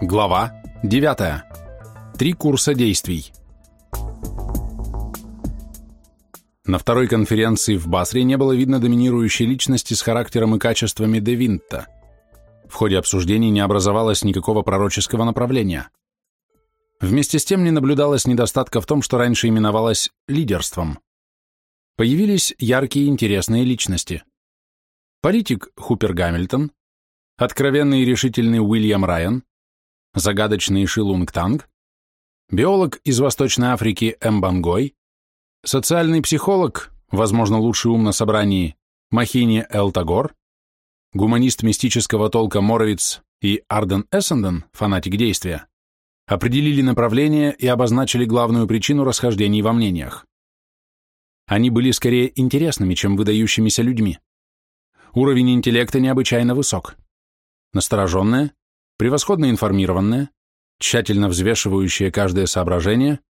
Глава 9. Три курса действий. На второй конференции в Басре не было видно доминирующей личности с характером и качествами Де Винта. В ходе обсуждений не образовалось никакого пророческого направления. Вместе с тем не наблюдалось недостатка в том, что раньше именовалось лидерством. Появились яркие и интересные личности. Политик Хупер Гамильтон, откровенный и решительный Уильям Райан, загадочный Шилунг Танг, биолог из Восточной Африки Эмбангой, социальный психолог, возможно, лучший ум на собрании, Махини Элтагор, гуманист мистического толка Моровиц и Арден Эссенден, фанатик действия, определили направление и обозначили главную причину расхождений во мнениях. Они были скорее интересными, чем выдающимися людьми. Уровень интеллекта необычайно высок. Настороженная, превосходно информированная, тщательно взвешивающая каждое соображение,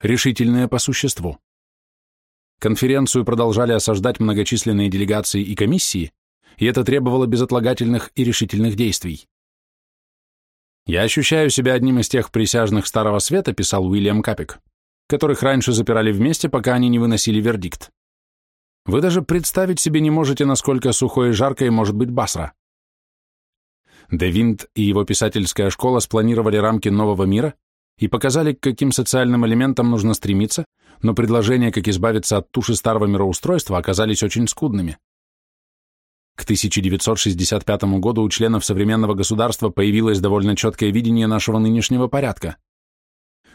решительная по существу. Конференцию продолжали осаждать многочисленные делегации и комиссии, и это требовало безотлагательных и решительных действий. «Я ощущаю себя одним из тех присяжных Старого Света», писал Уильям Капик, которых раньше запирали вместе, пока они не выносили вердикт. Вы даже представить себе не можете, насколько сухой и жаркой может быть Басра. Де Винт и его писательская школа спланировали рамки нового мира и показали, к каким социальным элементам нужно стремиться, но предложения, как избавиться от туши старого мироустройства, оказались очень скудными. К 1965 году у членов современного государства появилось довольно четкое видение нашего нынешнего порядка.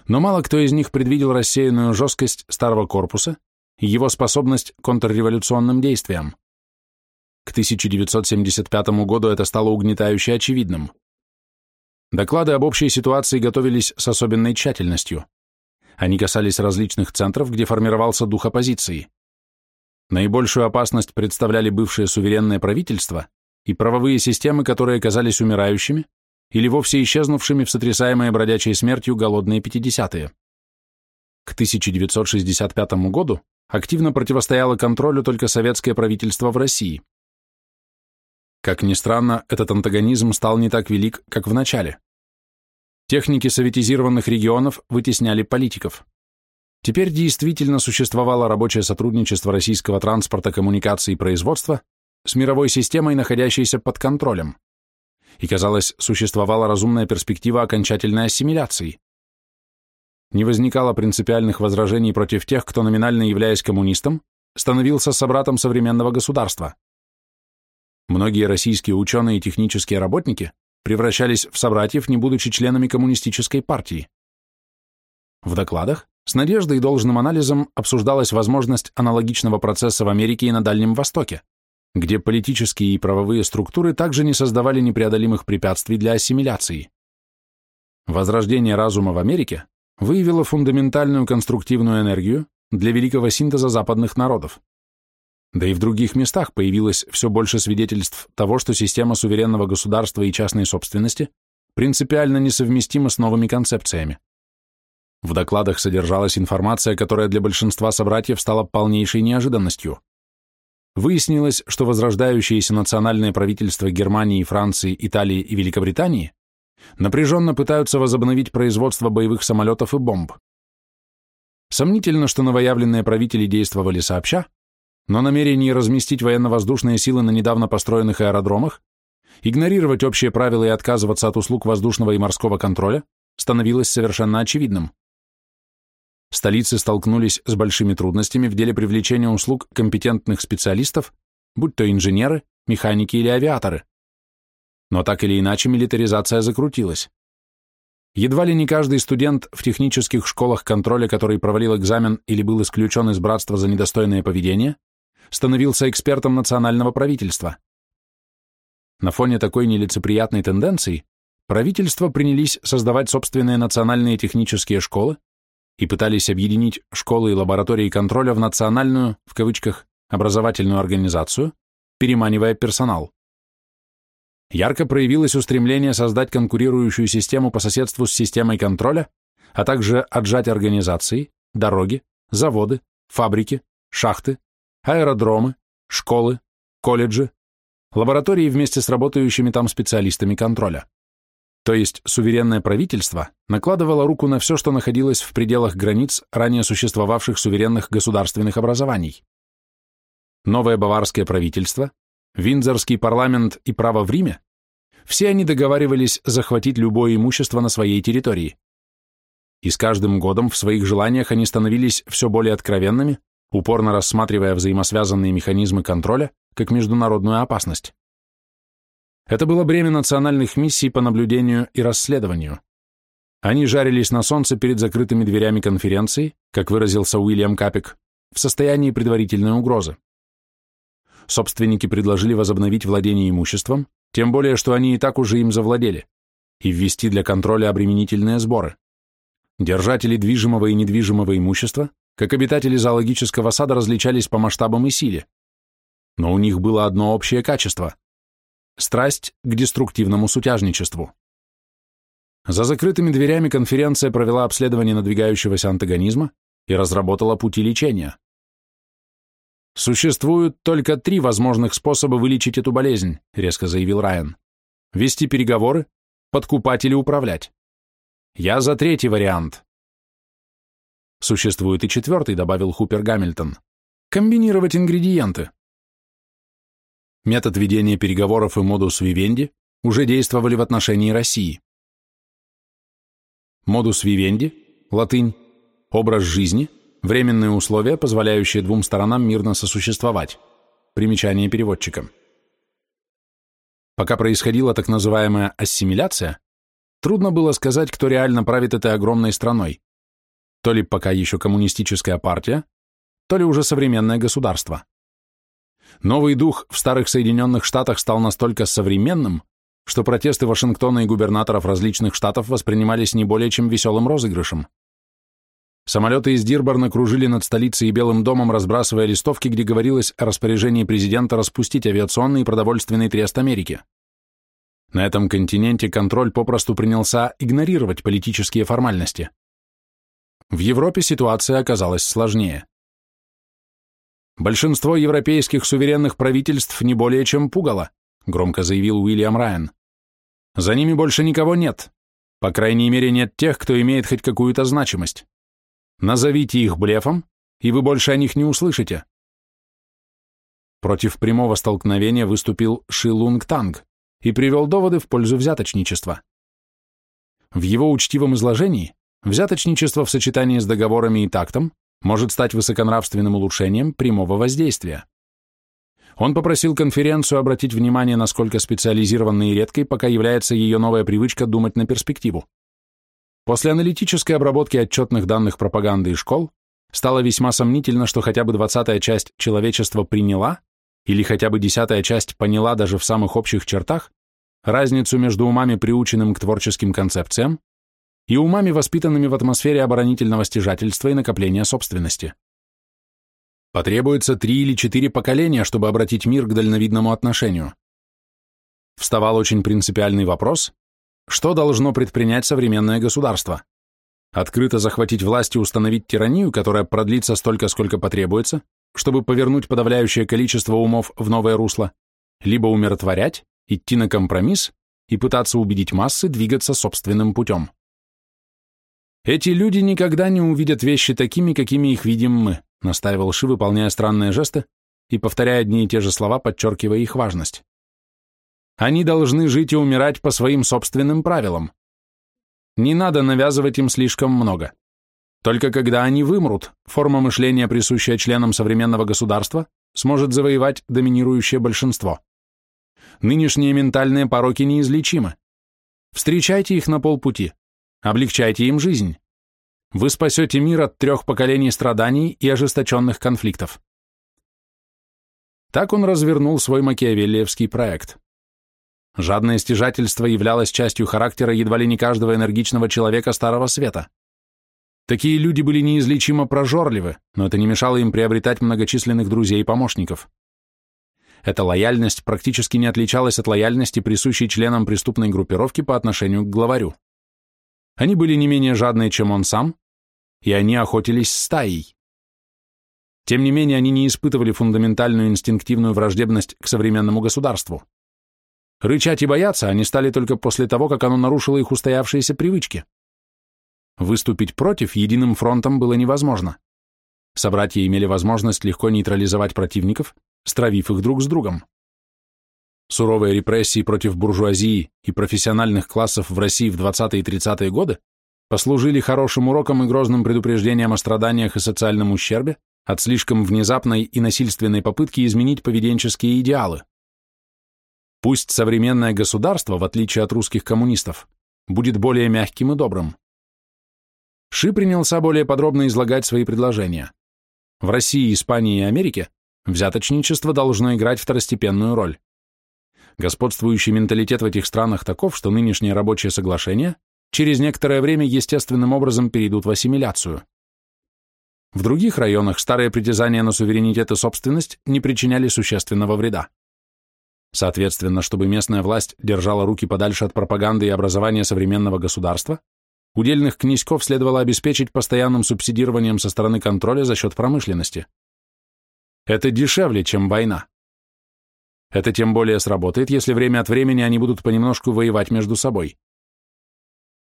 Но мало кто из них предвидел рассеянную жесткость старого корпуса и его способность к контрреволюционным действиям. К 1975 году это стало угнетающе очевидным. Доклады об общей ситуации готовились с особенной тщательностью. Они касались различных центров, где формировался дух оппозиции. Наибольшую опасность представляли бывшие суверенные правительства и правовые системы, которые казались умирающими или вовсе исчезнувшими в сотрясаемые бродячей смертью голодные 50-е. К 1965 году активно противостояло контролю только советское правительство в России. Как ни странно, этот антагонизм стал не так велик, как в начале. Техники советизированных регионов вытесняли политиков. Теперь действительно существовало рабочее сотрудничество российского транспорта, коммуникации и производства с мировой системой, находящейся под контролем. И, казалось, существовала разумная перспектива окончательной ассимиляции. Не возникало принципиальных возражений против тех, кто, номинально являясь коммунистом, становился собратом современного государства. Многие российские ученые и технические работники превращались в собратьев, не будучи членами коммунистической партии. В докладах с надеждой и должным анализом обсуждалась возможность аналогичного процесса в Америке и на Дальнем Востоке, где политические и правовые структуры также не создавали непреодолимых препятствий для ассимиляции. Возрождение разума в Америке выявило фундаментальную конструктивную энергию для великого синтеза западных народов. Да и в других местах появилось все больше свидетельств того, что система суверенного государства и частной собственности принципиально несовместима с новыми концепциями. В докладах содержалась информация, которая для большинства собратьев стала полнейшей неожиданностью. Выяснилось, что возрождающиеся национальные правительства Германии, Франции, Италии и Великобритании напряженно пытаются возобновить производство боевых самолетов и бомб. Сомнительно, что новоявленные правители действовали сообща, но намерение разместить военно-воздушные силы на недавно построенных аэродромах, игнорировать общие правила и отказываться от услуг воздушного и морского контроля становилось совершенно очевидным. Столицы столкнулись с большими трудностями в деле привлечения услуг компетентных специалистов, будь то инженеры, механики или авиаторы. Но так или иначе милитаризация закрутилась. Едва ли не каждый студент в технических школах контроля, который провалил экзамен или был исключен из братства за недостойное поведение, становился экспертом национального правительства. На фоне такой нелицеприятной тенденции правительства принялись создавать собственные национальные технические школы и пытались объединить школы и лаборатории контроля в национальную, в кавычках, образовательную организацию, переманивая персонал. Ярко проявилось устремление создать конкурирующую систему по соседству с системой контроля, а также отжать организации, дороги, заводы, фабрики, шахты, аэродромы, школы, колледжи, лаборатории вместе с работающими там специалистами контроля. то есть суверенное правительство, накладывало руку на все, что находилось в пределах границ ранее существовавших суверенных государственных образований. Новое баварское правительство, Виндзорский парламент и право в Риме – все они договаривались захватить любое имущество на своей территории. И с каждым годом в своих желаниях они становились все более откровенными, упорно рассматривая взаимосвязанные механизмы контроля как международную опасность. Это было бремя национальных миссий по наблюдению и расследованию. Они жарились на солнце перед закрытыми дверями конференции, как выразился Уильям Капик, в состоянии предварительной угрозы. Собственники предложили возобновить владение имуществом, тем более, что они и так уже им завладели, и ввести для контроля обременительные сборы. Держатели движимого и недвижимого имущества, как обитатели зоологического сада, различались по масштабам и силе. Но у них было одно общее качество страсть к деструктивному сутяжничеству. За закрытыми дверями конференция провела обследование надвигающегося антагонизма и разработала пути лечения. «Существуют только три возможных способа вылечить эту болезнь», резко заявил Райан. «Вести переговоры, подкупать или управлять. Я за третий вариант». «Существует и четвертый», добавил Хупер Гамильтон. «Комбинировать ингредиенты». Метод ведения переговоров и модус вивенди уже действовали в отношении России. Модус вивенди, латынь, образ жизни, временные условия, позволяющие двум сторонам мирно сосуществовать. Примечание переводчика. Пока происходила так называемая ассимиляция, трудно было сказать, кто реально правит этой огромной страной. То ли пока еще коммунистическая партия, то ли уже современное государство. Новый дух в старых Соединенных Штатах стал настолько современным, что протесты Вашингтона и губернаторов различных штатов воспринимались не более чем веселым розыгрышем. Самолеты из Дирборна кружили над столицей и Белым домом, разбрасывая листовки, где говорилось о распоряжении президента распустить авиационный и продовольственный трест Америки. На этом континенте контроль попросту принялся игнорировать политические формальности. В Европе ситуация оказалась сложнее. Большинство европейских суверенных правительств не более чем пугало, громко заявил Уильям Райан. За ними больше никого нет. По крайней мере, нет тех, кто имеет хоть какую-то значимость. Назовите их блефом, и вы больше о них не услышите. Против прямого столкновения выступил Ши Лунг Танг и привел доводы в пользу взяточничества. В его учтивом изложении взяточничество в сочетании с договорами и тактом может стать высоконравственным улучшением прямого воздействия. Он попросил конференцию обратить внимание, насколько специализированной и редкой пока является ее новая привычка думать на перспективу. После аналитической обработки отчетных данных пропаганды и школ стало весьма сомнительно, что хотя бы двадцатая часть человечества приняла, или хотя бы десятая часть поняла даже в самых общих чертах, разницу между умами, приученным к творческим концепциям, и умами, воспитанными в атмосфере оборонительного стяжательства и накопления собственности. Потребуется три или четыре поколения, чтобы обратить мир к дальновидному отношению. Вставал очень принципиальный вопрос, что должно предпринять современное государство? Открыто захватить власть и установить тиранию, которая продлится столько, сколько потребуется, чтобы повернуть подавляющее количество умов в новое русло, либо умиротворять, идти на компромисс и пытаться убедить массы двигаться собственным путем. «Эти люди никогда не увидят вещи такими, какими их видим мы», настаивал Ши, выполняя странные жесты и повторяя одни и те же слова, подчеркивая их важность. «Они должны жить и умирать по своим собственным правилам. Не надо навязывать им слишком много. Только когда они вымрут, форма мышления, присущая членам современного государства, сможет завоевать доминирующее большинство. Нынешние ментальные пороки неизлечимы. Встречайте их на полпути. Облегчайте им жизнь. Вы спасете мир от трех поколений страданий и ожесточенных конфликтов. Так он развернул свой макиавеллиевский проект. Жадное стяжательство являлось частью характера едва ли не каждого энергичного человека Старого Света. Такие люди были неизлечимо прожорливы, но это не мешало им приобретать многочисленных друзей и помощников. Эта лояльность практически не отличалась от лояльности, присущей членам преступной группировки по отношению к главарю. Они были не менее жадные, чем он сам, и они охотились стаей. Тем не менее, они не испытывали фундаментальную инстинктивную враждебность к современному государству. Рычать и бояться они стали только после того, как оно нарушило их устоявшиеся привычки. Выступить против единым фронтом было невозможно. Собратья имели возможность легко нейтрализовать противников, стравив их друг с другом. Суровые репрессии против буржуазии и профессиональных классов в России в 20-е и 30-е годы послужили хорошим уроком и грозным предупреждением о страданиях и социальном ущербе от слишком внезапной и насильственной попытки изменить поведенческие идеалы. Пусть современное государство, в отличие от русских коммунистов, будет более мягким и добрым. Ши принялся более подробно излагать свои предложения. В России, Испании и Америке взяточничество должно играть второстепенную роль. Господствующий менталитет в этих странах таков, что нынешние рабочие соглашения через некоторое время естественным образом перейдут в ассимиляцию. В других районах старые притязания на суверенитет и собственность не причиняли существенного вреда. Соответственно, чтобы местная власть держала руки подальше от пропаганды и образования современного государства, удельных князьков следовало обеспечить постоянным субсидированием со стороны контроля за счет промышленности. Это дешевле, чем война. Это тем более сработает, если время от времени они будут понемножку воевать между собой.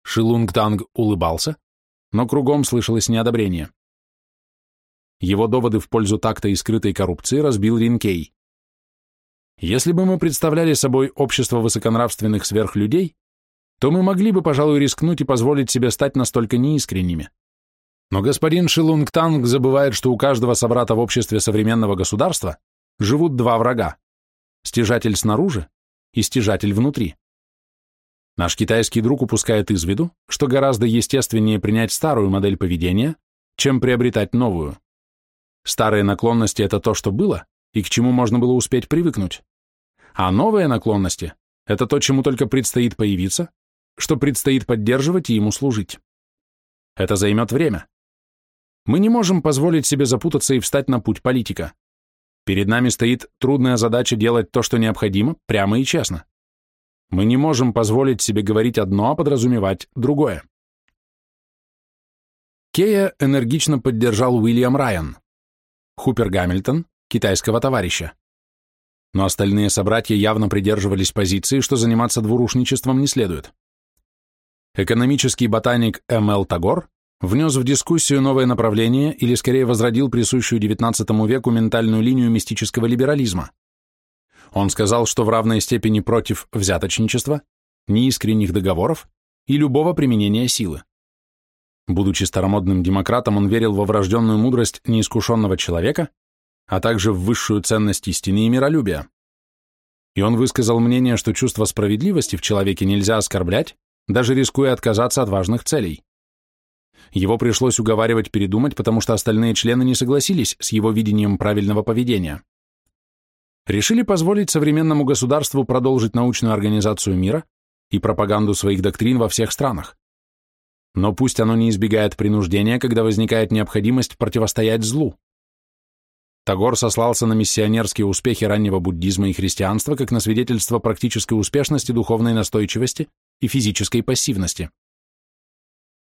Шилунгтанг улыбался, но кругом слышалось неодобрение. Его доводы в пользу такта и скрытой коррупции разбил Ринкей. Если бы мы представляли собой общество высоконравственных сверхлюдей, то мы могли бы, пожалуй, рискнуть и позволить себе стать настолько неискренними. Но господин Шилунг Танг забывает, что у каждого собрата в обществе современного государства живут два врага – стяжатель снаружи и стяжатель внутри. Наш китайский друг упускает из виду, что гораздо естественнее принять старую модель поведения, чем приобретать новую. Старые наклонности – это то, что было, и к чему можно было успеть привыкнуть. А новые наклонности – это то, чему только предстоит появиться, что предстоит поддерживать и ему служить. Это займет время. Мы не можем позволить себе запутаться и встать на путь политика. Перед нами стоит трудная задача делать то, что необходимо, прямо и честно. Мы не можем позволить себе говорить одно, а подразумевать другое. Кея энергично поддержал Уильям Райан. Хупер Гамильтон китайского товарища. Но остальные собратья явно придерживались позиции, что заниматься двурушничеством не следует. Экономический ботаник М.Л. Тагор внес в дискуссию новое направление или скорее возродил присущую XIX веку ментальную линию мистического либерализма. Он сказал, что в равной степени против взяточничества, неискренних договоров и любого применения силы. Будучи старомодным демократом, он верил во врожденную мудрость неискушенного человека а также в высшую ценность истины и миролюбия. И он высказал мнение, что чувство справедливости в человеке нельзя оскорблять, даже рискуя отказаться от важных целей. Его пришлось уговаривать передумать, потому что остальные члены не согласились с его видением правильного поведения. Решили позволить современному государству продолжить научную организацию мира и пропаганду своих доктрин во всех странах. Но пусть оно не избегает принуждения, когда возникает необходимость противостоять злу. Тагор сослался на миссионерские успехи раннего буддизма и христианства как на свидетельство практической успешности, духовной настойчивости и физической пассивности.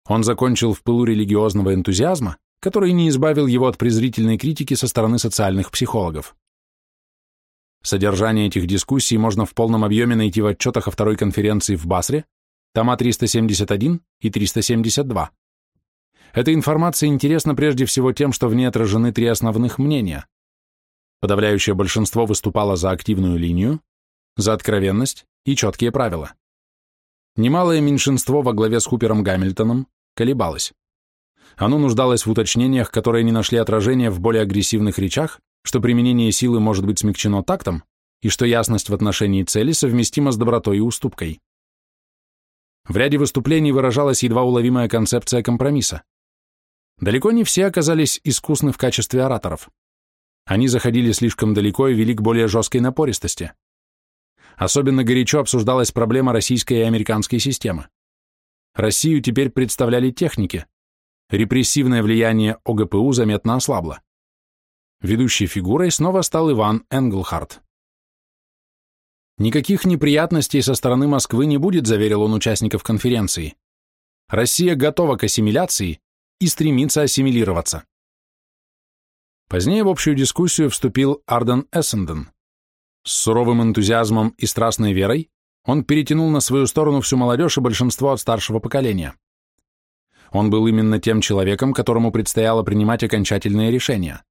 Он закончил в пылу религиозного энтузиазма, который не избавил его от презрительной критики со стороны социальных психологов. Содержание этих дискуссий можно в полном объеме найти в отчетах о второй конференции в Басре, тома 371 и 372. Эта информация интересна прежде всего тем, что в ней отражены три основных мнения. Подавляющее большинство выступало за активную линию, за откровенность и четкие правила. Немалое меньшинство во главе с Хупером Гамильтоном колебалось. Оно нуждалось в уточнениях, которые не нашли отражения в более агрессивных речах, что применение силы может быть смягчено тактом, и что ясность в отношении цели совместима с добротой и уступкой. В ряде выступлений выражалась едва уловимая концепция компромисса. Далеко не все оказались искусны в качестве ораторов. Они заходили слишком далеко и вели к более жесткой напористости. Особенно горячо обсуждалась проблема российской и американской системы. Россию теперь представляли техники. Репрессивное влияние ОГПУ заметно ослабло. Ведущей фигурой снова стал Иван Энглхарт. Никаких неприятностей со стороны Москвы не будет, заверил он участников конференции. Россия готова к ассимиляции и стремится ассимилироваться. Позднее в общую дискуссию вступил Арден Эссенден. С суровым энтузиазмом и страстной верой он перетянул на свою сторону всю молодежь и большинство от старшего поколения. Он был именно тем человеком, которому предстояло принимать окончательные решения.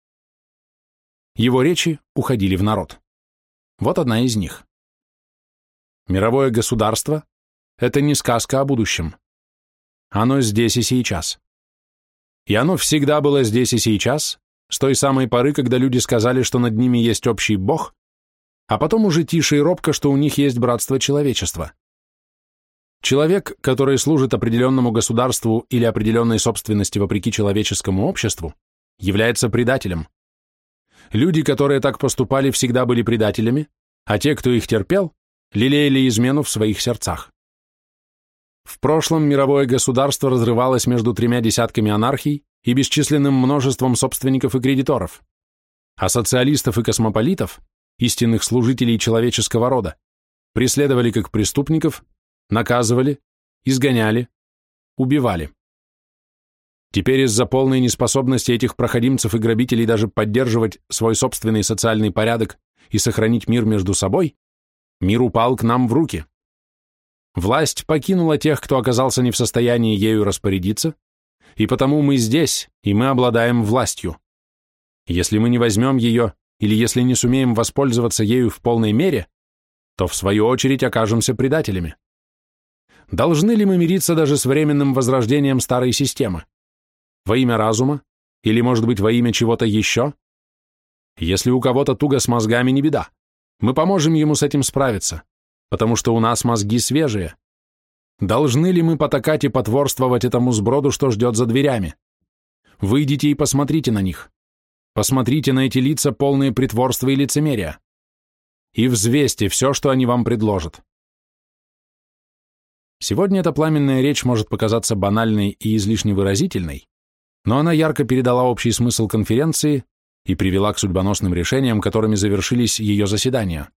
Его речи уходили в народ. Вот одна из них. Мировое государство – это не сказка о будущем. Оно здесь и сейчас. И оно всегда было здесь и сейчас, с той самой поры, когда люди сказали, что над ними есть общий Бог, а потом уже тише и робко, что у них есть братство человечества. Человек, который служит определенному государству или определенной собственности вопреки человеческому обществу, является предателем. Люди, которые так поступали, всегда были предателями, а те, кто их терпел, лелеяли измену в своих сердцах. В прошлом мировое государство разрывалось между тремя десятками анархий и бесчисленным множеством собственников и кредиторов, а социалистов и космополитов, истинных служителей человеческого рода, преследовали как преступников, наказывали, изгоняли, убивали. Теперь из-за полной неспособности этих проходимцев и грабителей даже поддерживать свой собственный социальный порядок и сохранить мир между собой, мир упал к нам в руки. Власть покинула тех, кто оказался не в состоянии ею распорядиться, и потому мы здесь, и мы обладаем властью. Если мы не возьмем ее, или если не сумеем воспользоваться ею в полной мере, то в свою очередь окажемся предателями. Должны ли мы мириться даже с временным возрождением старой системы? Во имя разума? Или, может быть, во имя чего-то еще? Если у кого-то туго с мозгами, не беда. Мы поможем ему с этим справиться, потому что у нас мозги свежие. Должны ли мы потакать и потворствовать этому сброду, что ждет за дверями? Выйдите и посмотрите на них. Посмотрите на эти лица, полные притворства и лицемерия. И взвесьте все, что они вам предложат. Сегодня эта пламенная речь может показаться банальной и излишне выразительной, но она ярко передала общий смысл конференции и привела к судьбоносным решениям, которыми завершились ее заседания.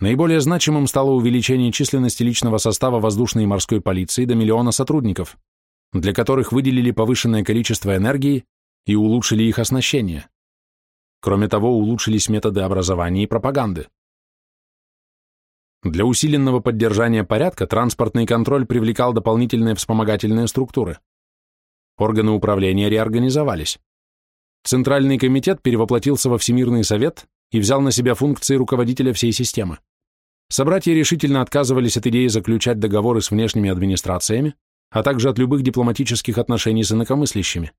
Наиболее значимым стало увеличение численности личного состава воздушной и морской полиции до миллиона сотрудников, для которых выделили повышенное количество энергии и улучшили их оснащение. Кроме того, улучшились методы образования и пропаганды. Для усиленного поддержания порядка транспортный контроль привлекал дополнительные вспомогательные структуры. Органы управления реорганизовались. Центральный комитет перевоплотился во Всемирный совет и взял на себя функции руководителя всей системы. Собратья решительно отказывались от идеи заключать договоры с внешними администрациями, а также от любых дипломатических отношений с инакомыслящими.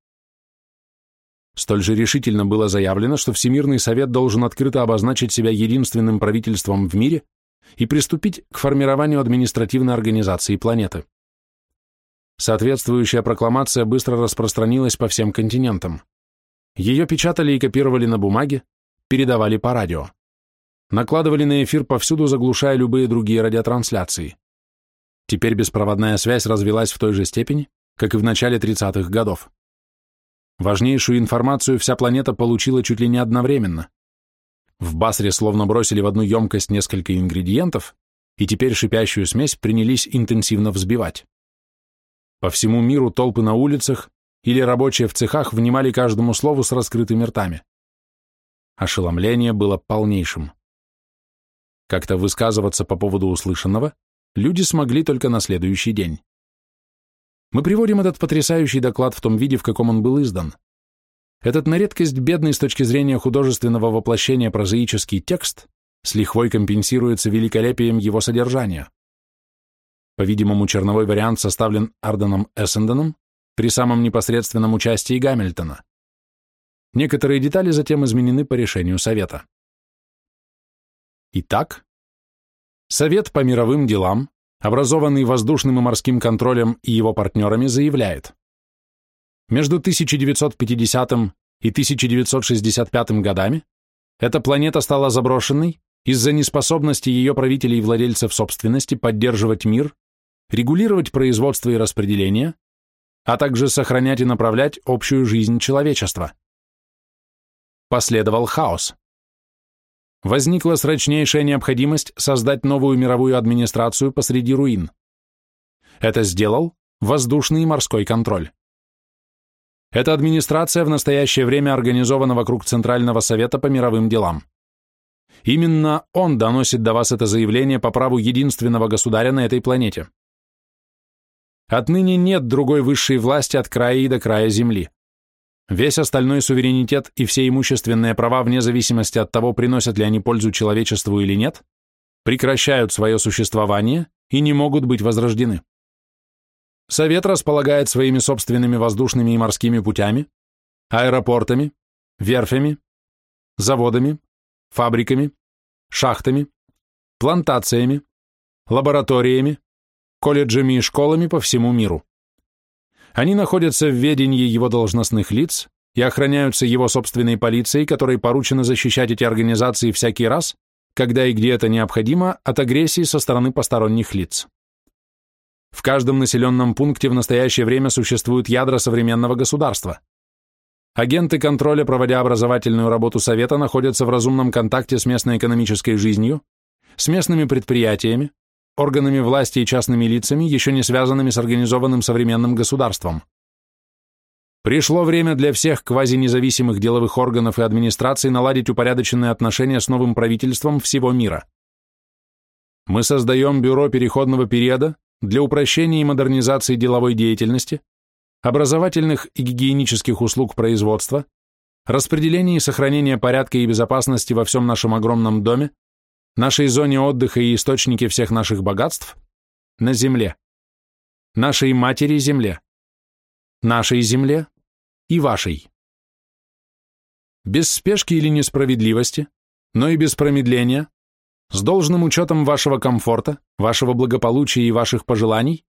Столь же решительно было заявлено, что Всемирный совет должен открыто обозначить себя единственным правительством в мире и приступить к формированию административной организации планеты. Соответствующая прокламация быстро распространилась по всем континентам. Ее печатали и копировали на бумаге, передавали по радио. Накладывали на эфир повсюду, заглушая любые другие радиотрансляции. Теперь беспроводная связь развилась в той же степени, как и в начале 30-х годов. Важнейшую информацию вся планета получила чуть ли не одновременно. В Басре словно бросили в одну емкость несколько ингредиентов, и теперь шипящую смесь принялись интенсивно взбивать. По всему миру толпы на улицах или рабочие в цехах внимали каждому слову с раскрытыми ртами. Ошеломление было полнейшим. Как-то высказываться по поводу услышанного люди смогли только на следующий день. Мы приводим этот потрясающий доклад в том виде, в каком он был издан. Этот на редкость бедный с точки зрения художественного воплощения прозаический текст с лихвой компенсируется великолепием его содержания. По-видимому, черновой вариант составлен Арденом Эссенденом при самом непосредственном участии Гамильтона. Некоторые детали затем изменены по решению Совета. Итак, Совет по мировым делам, образованный воздушным и морским контролем и его партнерами, заявляет, между 1950 и 1965 годами эта планета стала заброшенной из-за неспособности ее правителей и владельцев собственности поддерживать мир регулировать производство и распределение, а также сохранять и направлять общую жизнь человечества. Последовал хаос. Возникла срочнейшая необходимость создать новую мировую администрацию посреди руин. Это сделал воздушный и морской контроль. Эта администрация в настоящее время организована вокруг Центрального совета по мировым делам. Именно он доносит до вас это заявление по праву единственного государя на этой планете. Отныне нет другой высшей власти от края и до края Земли. Весь остальной суверенитет и все имущественные права, вне зависимости от того, приносят ли они пользу человечеству или нет, прекращают свое существование и не могут быть возрождены. Совет располагает своими собственными воздушными и морскими путями, аэропортами, верфями, заводами, фабриками, шахтами, плантациями, лабораториями, колледжами и школами по всему миру. Они находятся в ведении его должностных лиц и охраняются его собственной полицией, которой поручено защищать эти организации всякий раз, когда и где это необходимо, от агрессии со стороны посторонних лиц. В каждом населенном пункте в настоящее время существуют ядра современного государства. Агенты контроля, проводя образовательную работу Совета, находятся в разумном контакте с местной экономической жизнью, с местными предприятиями, органами власти и частными лицами, еще не связанными с организованным современным государством. Пришло время для всех квазинезависимых деловых органов и администраций наладить упорядоченные отношения с новым правительством всего мира. Мы создаем Бюро переходного периода для упрощения и модернизации деловой деятельности, образовательных и гигиенических услуг производства, распределения и сохранения порядка и безопасности во всем нашем огромном доме, нашей зоне отдыха и источнике всех наших богатств на Земле, нашей матери Земле, нашей Земле и вашей. Без спешки или несправедливости, но и без промедления, с должным учетом вашего комфорта, вашего благополучия и ваших пожеланий,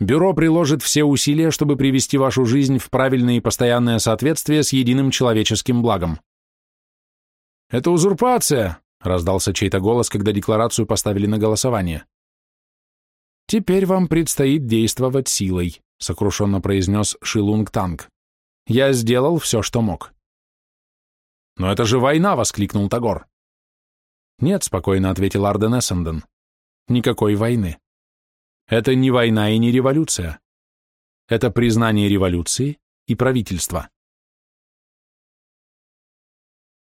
Бюро приложит все усилия, чтобы привести вашу жизнь в правильное и постоянное соответствие с единым человеческим благом. «Это узурпация!» — раздался чей-то голос, когда декларацию поставили на голосование. «Теперь вам предстоит действовать силой», — сокрушенно произнес Шилунг Танг. «Я сделал все, что мог». «Но это же война!» — воскликнул Тагор. «Нет», — спокойно ответил Арден Эссенден. «Никакой войны. Это не война и не революция. Это признание революции и правительства.